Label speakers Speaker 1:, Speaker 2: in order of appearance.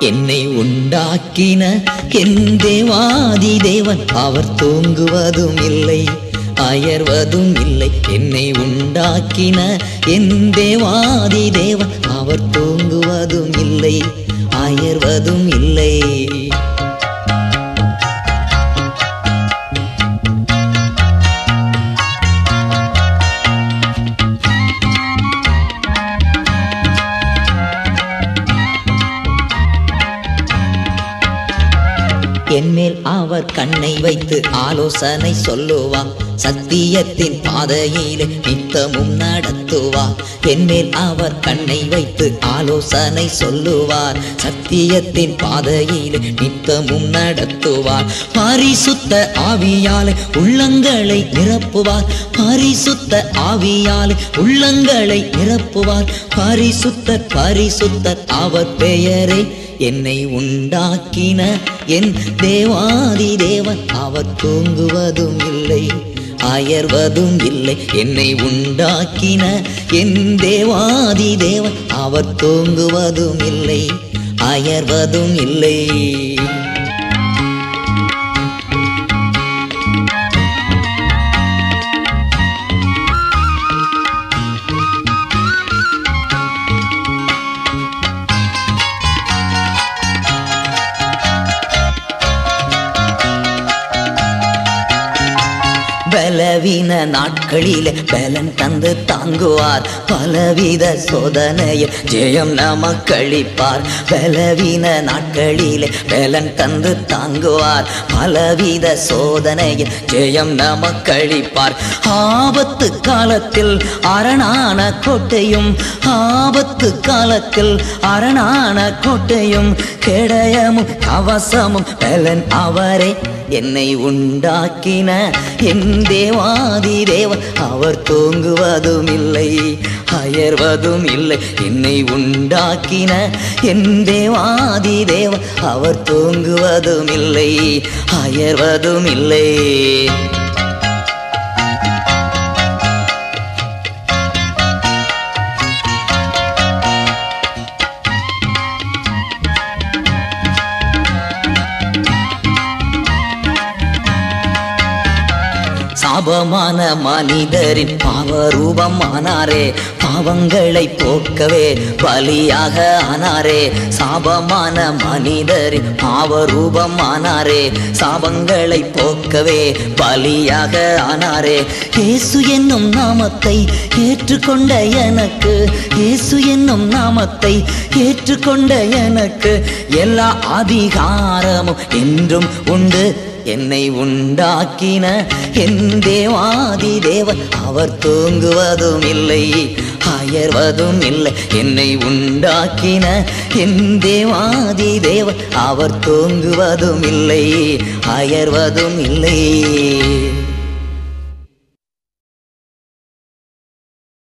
Speaker 1: என்னை உண்டாக்கின என் தேவாதி தேவன். அவர் தூங்குவதும் இல்லை அயர்வதும் இல்லை. என்னை உண்டாக்கின என் தேவாதி தேவன். அவர் தூங்குவதும் இல்லை அயர்வதும் இல்லை. என்மேல் அவர் கண்ணை வைத்து ஆலோசனை சொல்லுவார். சத்தியத்தின் பாதையிலே நித்தமும் நடத்துவார். என்மேல் அவர் கண்ணை வைத்து ஆலோசனை சொல்லுவார். சத்தியத்தின் பாதையிலே நித்தமும் நடத்துவார். பரிசுத்த ஆவியாலே உள்ளங்களை நிரப்புவார். பரிசுத்த ஆவியாலே உள்ளங்களை நிரப்புவார். பாரிசுத்த பாரிசுத்த அவர் பெயரை என்னை உண்டாக்கின என் தேவாதி தேவன். அவர் தூங்குவதும் இல்லை அயர்வதும் இல்லை. என்னை உண்டாக்கின என் தேவாதி தேவன். அவர் தூங்குவதும் இல்லை அயர்வதும் இல்லை. பலவீன நாட்களிலே பலன் தந்து தாங்குவார். பலவித சோதனையில் ஜெயம் நமக்களிப்பார். பலவீன நாட்களிலே பலன் தந்து தாங்குவார். பலவித சோதனையில் ஜெயம் நமக்களிப்பார். ஆபத்து காலத்தில் அரணான கோட்டையும் ஆபத்து காலத்தில் அரணான கோட்டையும் கிடையமும் கவசமும் பலன் அவரே என்னை உண்டாக்கின என் தேவாதி தேவன் அவர் தூங்குவதும் இல்லை அயர்வதும் இல்லை. என்னை உண்டாக்கின என் தேவாதி தேவன் அவர் தூங்குவதும் இல்லை அயர்வதும் இல்லை. பாபமான மனிதரின் பாவரூபமானாரே பாவங்களை போக்கவே பலியாக ஆனாரே. சாபமான மனிதரின் பாவரூபமானாரே சாபங்களை போக்கவே பலியாக ஆனாரே. இயேசு என்னும் நாமத்தை ஏற்றுக்கொண்ட எனக்கு இயேசு என்னும் நாமத்தை ஏற்றுக்கொண்ட எனக்கு எல்லா அதிகாரமும் என்றும் உண்டு. என்னை உண்டாக்கின என் தேவாதி தேவன். அவர் தூங்குவதும் இல்லை அயர்வதும் இல்லை. என்னை உண்டாக்கின என் தேவாதி தேவன். அவர் தூங்குவதும் இல்லை அயர்வதும் இல்லை.